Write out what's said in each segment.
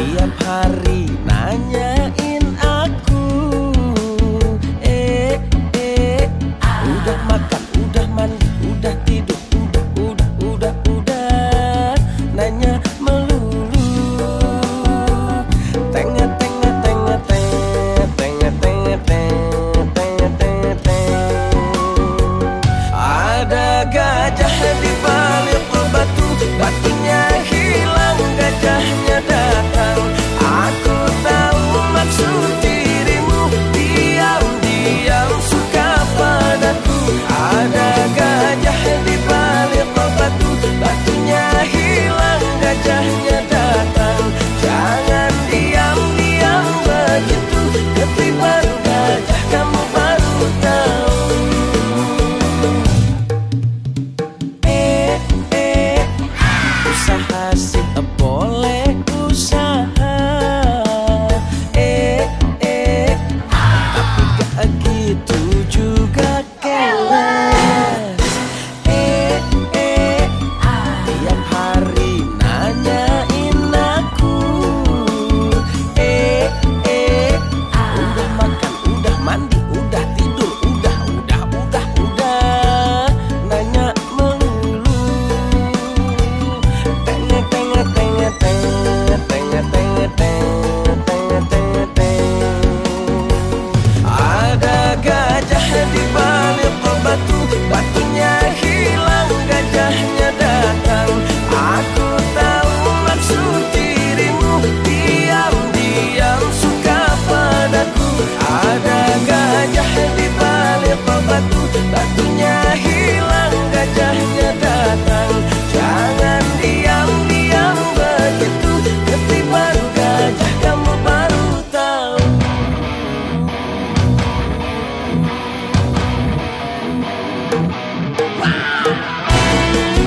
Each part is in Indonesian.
tiap hari Wow.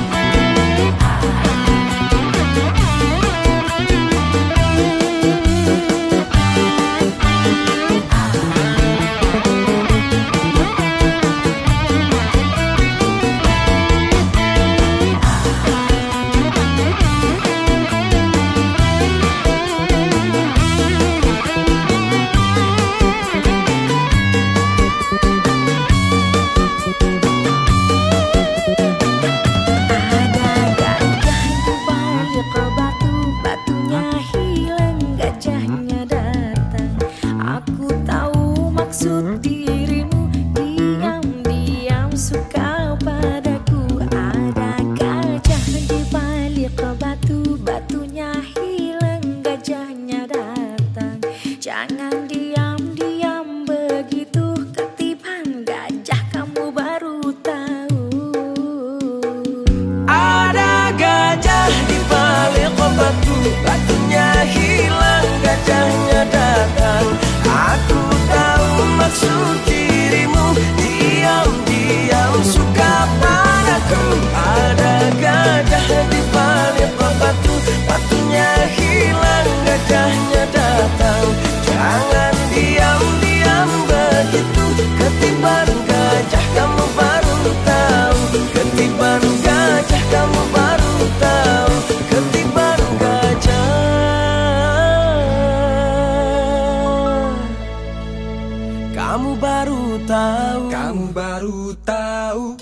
Batunya hilang, gajahnya datang. Aku tahu maksud Kamu baru tahu. Kamu baru tahu.